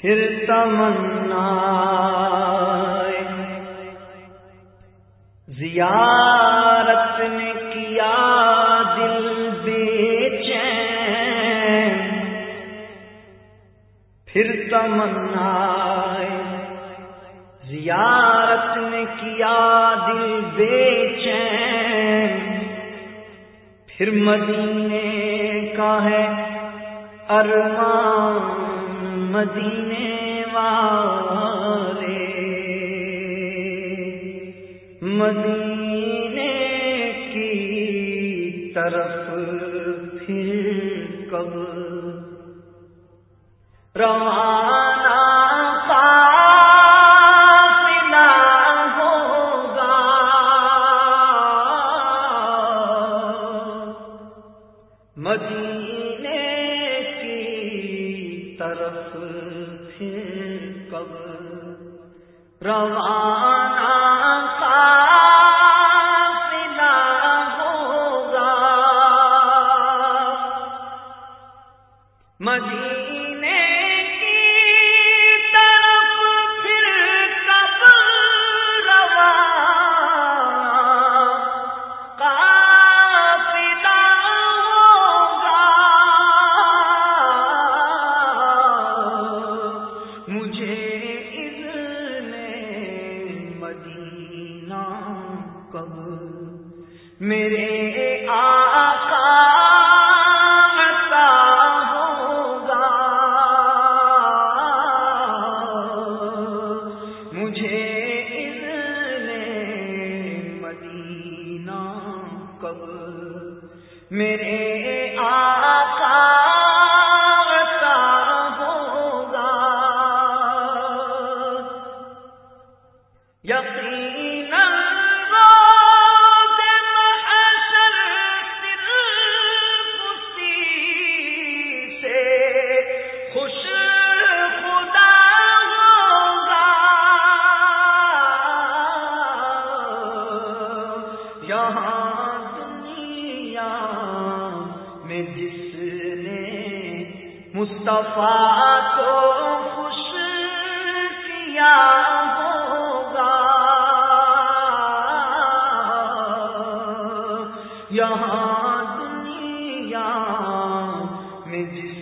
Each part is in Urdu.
پھر تمنا زیارت نے کیا دل بے چین۔ پھر تمنا زیارت نے کیا دل بے چین۔ پھر مدینے کا ہے ارمان۔ مدینے والے۔ مدینے کی طرف پھر کب؟ رواں طرف پھر کب؟ روانہ ہوگا۔ مدینہ میرے آ جس نے مصطفیٰ کو خوش کیا ہوگا یہاں دنیا میں جس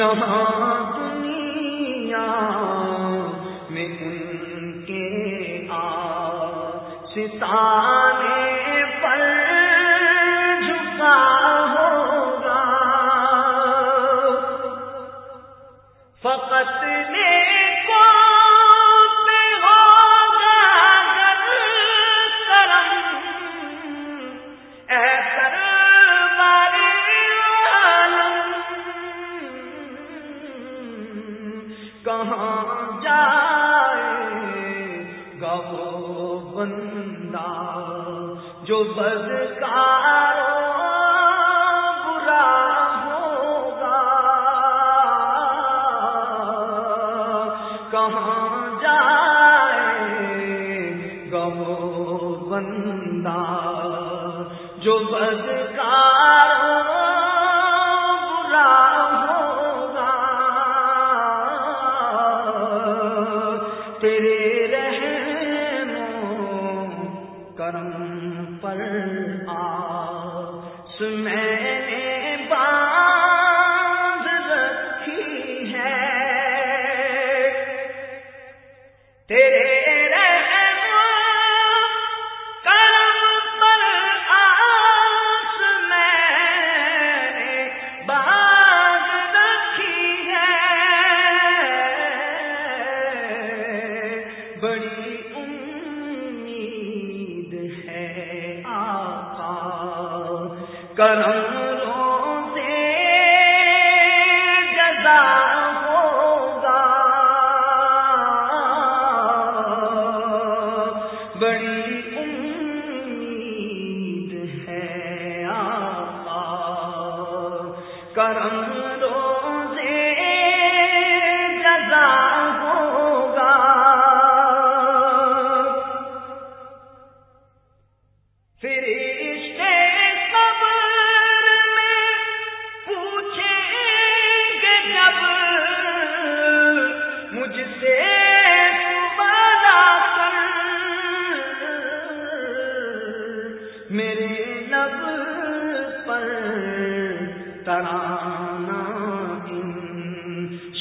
جہاں دنیا میں ان کے ستا وہ بندہ جو بدکار کہاں جائے گو بندہ؟ جو بدکار برا ہوگا تیرے آس میں کرم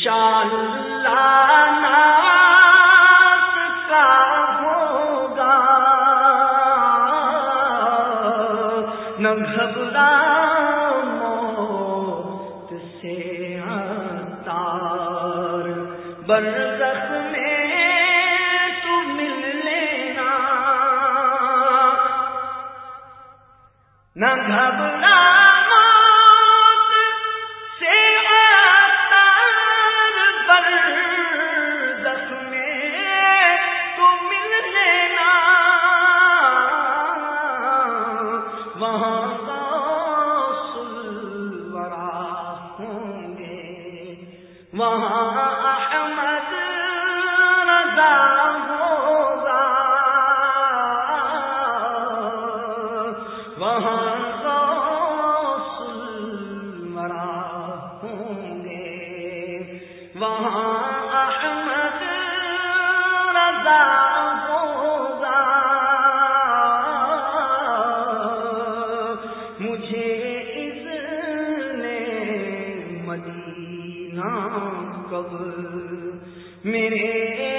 شال کا ہوگا۔ نہ گھبرا موت سے تار برزخ میں تو مل لینا۔ نہ گھبرا وہاں احمد رضا ہوگا۔ وہاں مرا ہوں گے وہاں احمد رضا ہوگا مجھے مدینہ کب میرے